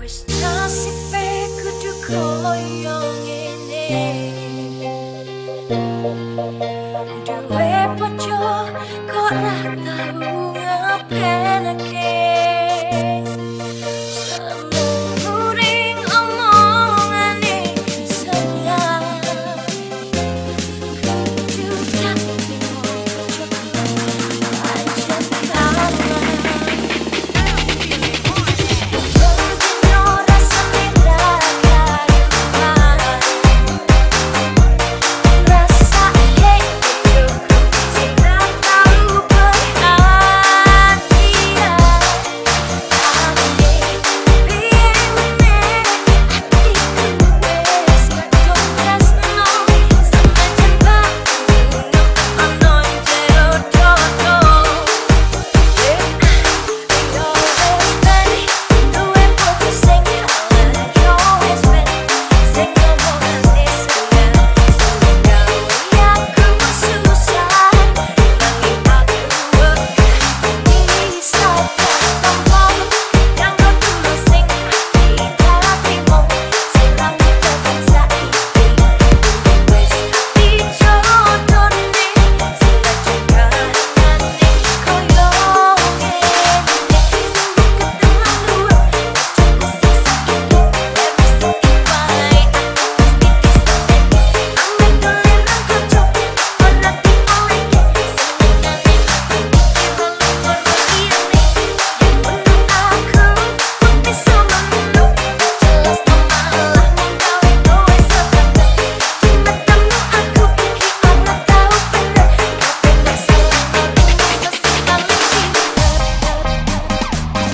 wish Chelsea.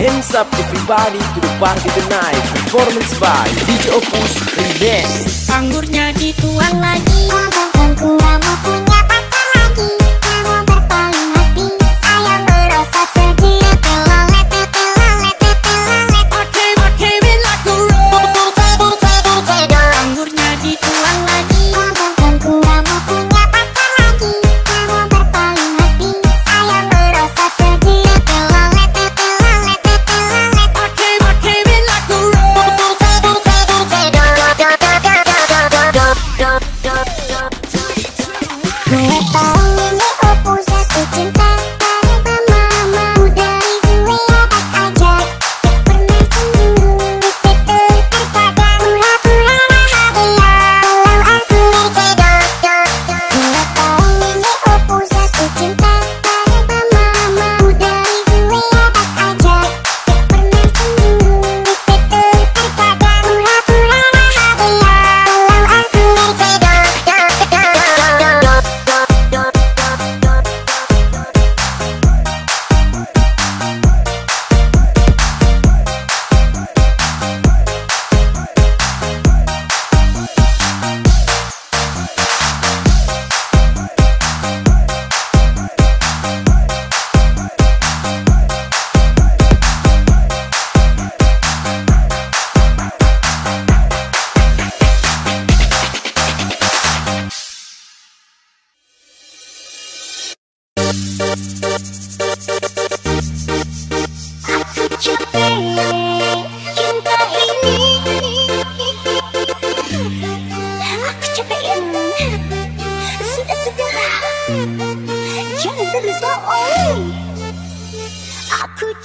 Hands up everybody to the party tonight. Performance by DJ Opus Remix. Anggurnya dituang lagi. Aku mau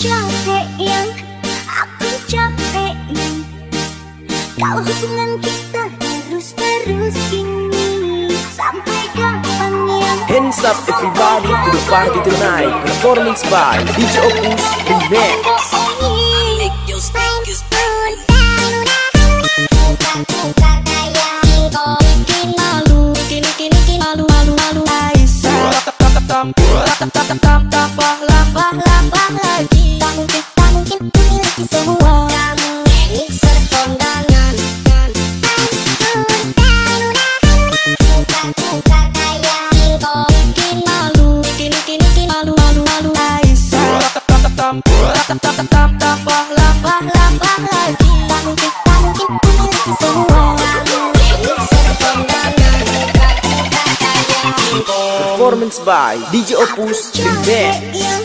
capek yang aku capek yang kalau hubungan kita terus terus ini sampai kapan yang hands up everybody to the party tonight. Performance by DJ Opus Remix. Performance by DJ Opus Big Remix.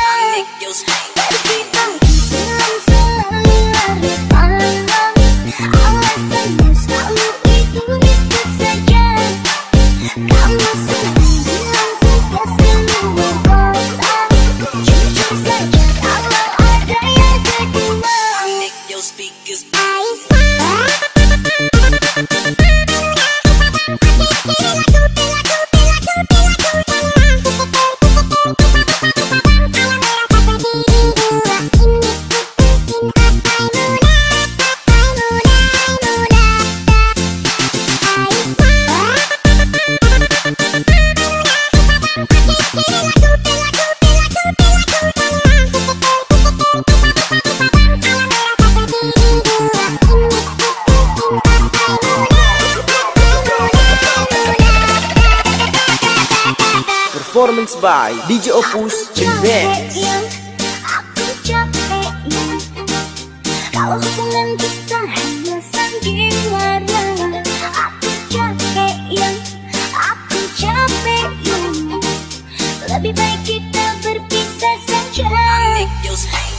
Performance by DJ Opus Remix aku capek yang kalau hubungan kita hanya sandiwara aku capek yang. Aku capek yang lebih baik kita berpisah saja. Pergi